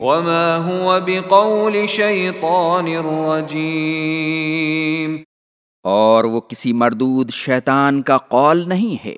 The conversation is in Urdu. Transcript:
وما هو بقول شیطان الرجیم اور وہ کسی مردود شیطان کا قول نہیں ہے۔